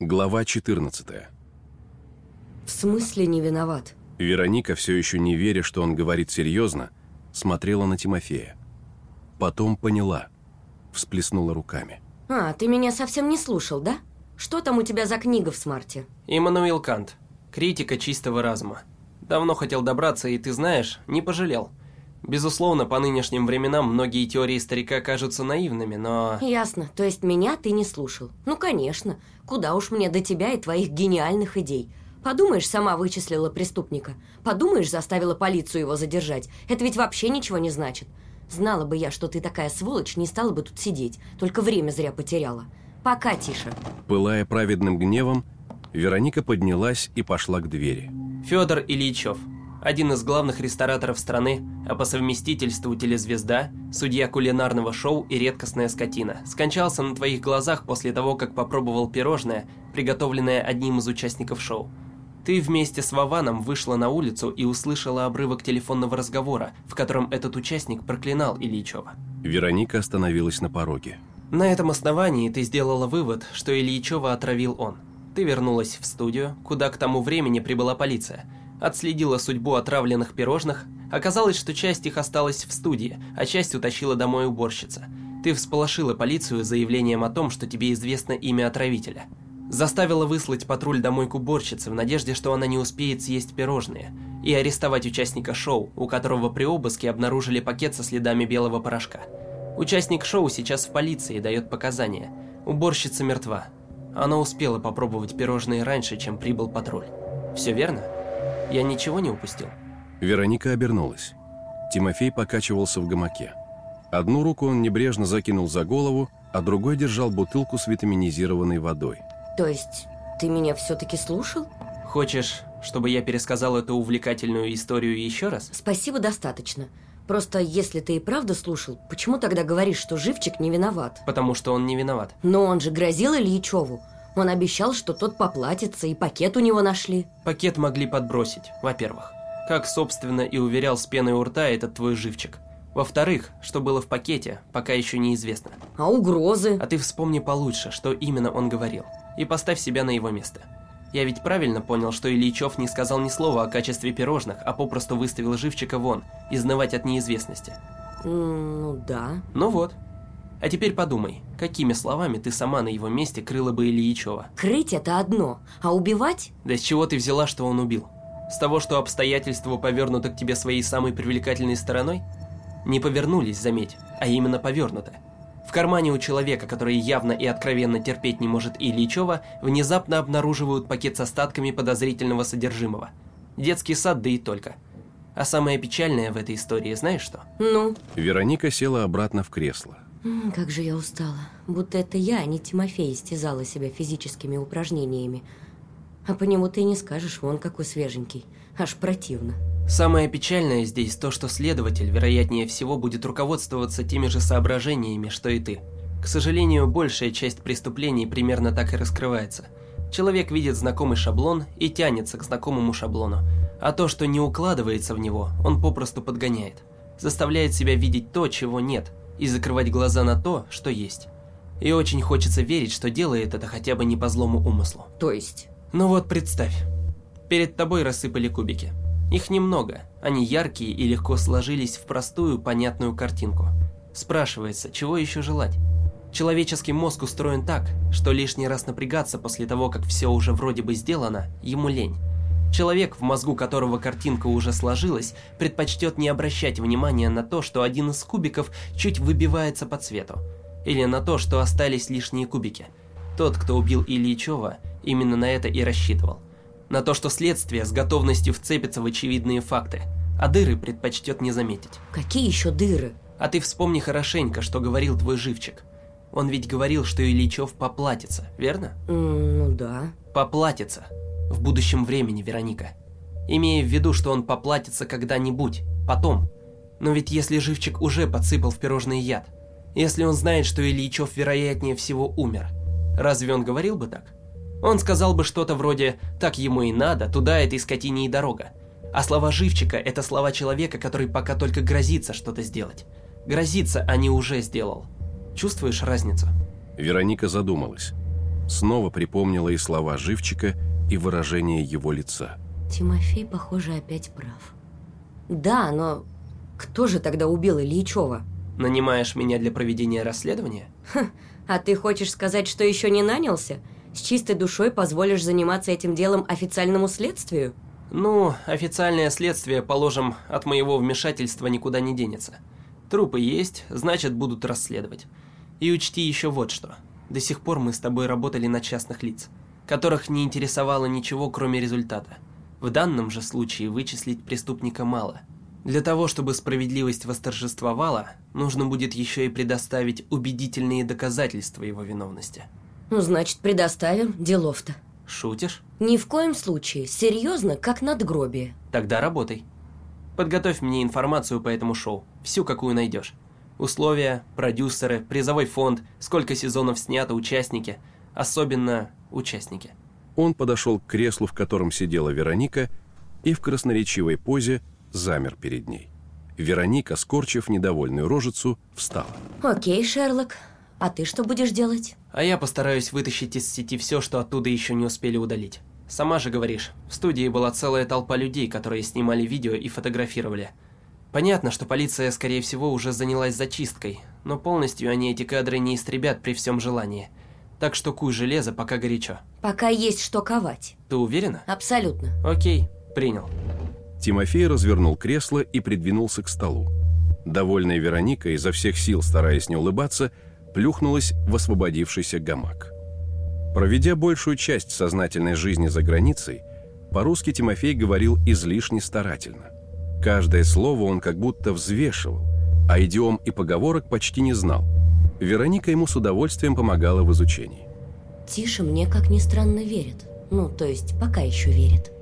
Глава 14. В смысле не виноват? Вероника, все еще не веря, что он говорит серьезно, смотрела на Тимофея. Потом поняла. Всплеснула руками. А, ты меня совсем не слушал, да? Что там у тебя за книга в смарте? Иммануил Кант. Критика чистого разума. Давно хотел добраться, и ты знаешь, не пожалел. Безусловно, по нынешним временам многие теории старика кажутся наивными, но... Ясно. То есть меня ты не слушал? Ну, конечно. Куда уж мне до тебя и твоих гениальных идей. Подумаешь, сама вычислила преступника. Подумаешь, заставила полицию его задержать. Это ведь вообще ничего не значит. Знала бы я, что ты такая сволочь, не стала бы тут сидеть. Только время зря потеряла. Пока, Тише. Пылая праведным гневом, Вероника поднялась и пошла к двери. Федор Ильичев. Один из главных рестораторов страны, а по совместительству телезвезда, судья кулинарного шоу и редкостная скотина, скончался на твоих глазах после того, как попробовал пирожное, приготовленное одним из участников шоу. Ты вместе с Вованом вышла на улицу и услышала обрывок телефонного разговора, в котором этот участник проклинал Ильичева. Вероника остановилась на пороге. На этом основании ты сделала вывод, что Ильичева отравил он. Ты вернулась в студию, куда к тому времени прибыла полиция – отследила судьбу отравленных пирожных. Оказалось, что часть их осталась в студии, а часть утащила домой уборщица. Ты всполошила полицию заявлением о том, что тебе известно имя отравителя. Заставила выслать патруль домой к уборщице в надежде, что она не успеет съесть пирожные, и арестовать участника шоу, у которого при обыске обнаружили пакет со следами белого порошка. Участник шоу сейчас в полиции и дает показания. Уборщица мертва. Она успела попробовать пирожные раньше, чем прибыл патруль. Все верно? Я ничего не упустил? Вероника обернулась. Тимофей покачивался в гамаке. Одну руку он небрежно закинул за голову, а другой держал бутылку с витаминизированной водой. То есть ты меня все-таки слушал? Хочешь, чтобы я пересказал эту увлекательную историю еще раз? Спасибо, достаточно. Просто если ты и правда слушал, почему тогда говоришь, что Живчик не виноват? Потому что он не виноват. Но он же грозил Ильичеву. Он обещал, что тот поплатится, и пакет у него нашли. Пакет могли подбросить, во-первых. Как, собственно, и уверял с пеной у рта этот твой живчик. Во-вторых, что было в пакете, пока еще неизвестно. А угрозы? А ты вспомни получше, что именно он говорил. И поставь себя на его место. Я ведь правильно понял, что Ильичев не сказал ни слова о качестве пирожных, а попросту выставил живчика вон, изнывать от неизвестности. Ну да. Ну вот, а теперь подумай, какими словами ты сама на его месте крыла бы Ильичева? Крыть это одно, а убивать? Да с чего ты взяла, что он убил? С того, что обстоятельства повернуты к тебе своей самой привлекательной стороной? Не повернулись, заметь, а именно повернуты. В кармане у человека, который явно и откровенно терпеть не может Ильичева, внезапно обнаруживают пакет с остатками подозрительного содержимого. Детский сад, да и только. А самое печальное в этой истории, знаешь что? Ну? Вероника села обратно в кресло. Как же я устала. Будто это я, а не Тимофей, истязала себя физическими упражнениями. А по нему ты не скажешь, вон какой свеженький. Аж противно. Самое печальное здесь то, что следователь, вероятнее всего, будет руководствоваться теми же соображениями, что и ты. К сожалению, большая часть преступлений примерно так и раскрывается. Человек видит знакомый шаблон и тянется к знакомому шаблону. А то, что не укладывается в него, он попросту подгоняет. Заставляет себя видеть то, чего нет – и закрывать глаза на то, что есть. И очень хочется верить, что делает это хотя бы не по злому умыслу. То есть? Ну вот представь. Перед тобой рассыпали кубики. Их немного, они яркие и легко сложились в простую, понятную картинку. Спрашивается, чего еще желать? Человеческий мозг устроен так, что лишний раз напрягаться после того, как все уже вроде бы сделано, ему лень. Человек, в мозгу которого картинка уже сложилась, предпочтет не обращать внимания на то, что один из кубиков чуть выбивается по цвету. Или на то, что остались лишние кубики. Тот, кто убил Ильичева, именно на это и рассчитывал. На то, что следствие с готовностью вцепится в очевидные факты, а дыры предпочтет не заметить. Какие еще дыры? А ты вспомни хорошенько, что говорил твой живчик. Он ведь говорил, что Ильичев поплатится, верно? Ну да. Поплатится в будущем времени, Вероника. Имея в виду, что он поплатится когда-нибудь, потом. Но ведь если живчик уже подсыпал в пирожный яд, если он знает, что Ильичев вероятнее всего умер, разве он говорил бы так? Он сказал бы что-то вроде «так ему и надо, туда этой скотине и дорога». А слова живчика – это слова человека, который пока только грозится что-то сделать. Грозится, а не уже сделал. Чувствуешь разницу? Вероника задумалась. снова припомнила и слова живчика, и выражение его лица. Тимофей, похоже, опять прав. Да, но кто же тогда убил Ильичева? Нанимаешь меня для проведения расследования? А ты хочешь сказать, что еще не нанялся? С чистой душой позволишь заниматься этим делом официальному следствию? Ну, официальное следствие, положим, от моего вмешательства никуда не денется. Трупы есть, значит, будут расследовать. И учти еще вот что. До сих пор мы с тобой работали на частных лиц, которых не интересовало ничего, кроме результата. В данном же случае вычислить преступника мало. Для того, чтобы справедливость восторжествовала, нужно будет еще и предоставить убедительные доказательства его виновности. Ну, значит, предоставим делов-то. Шутишь? Ни в коем случае. Серьезно, как надгробие. Тогда работай. Подготовь мне информацию по этому шоу. Всю, какую найдешь. Условия, продюсеры, призовой фонд, сколько сезонов снято, участники. Особенно участники. Он подошел к креслу, в котором сидела Вероника, и в красноречивой позе замер перед ней. Вероника, скорчив недовольную рожицу, встала. Окей, Шерлок. А ты что будешь делать? А я постараюсь вытащить из сети все, что оттуда еще не успели удалить. Сама же говоришь, в студии была целая толпа людей, которые снимали видео и фотографировали. Понятно, что полиция, скорее всего, уже занялась зачисткой, но полностью они эти кадры не истребят при всем желании. Так что куй железо, пока горячо. Пока есть что ковать. Ты уверена? Абсолютно. Окей, принял. Тимофей развернул кресло и придвинулся к столу. Довольная Вероника, изо всех сил стараясь не улыбаться, плюхнулась в освободившийся гамак. Проведя большую часть сознательной жизни за границей, по-русски Тимофей говорил излишне старательно. Каждое слово он как будто взвешивал, а идиом и поговорок почти не знал. Вероника ему с удовольствием помогала в изучении. Тише мне, как ни странно, верит. Ну, то есть, пока еще верит.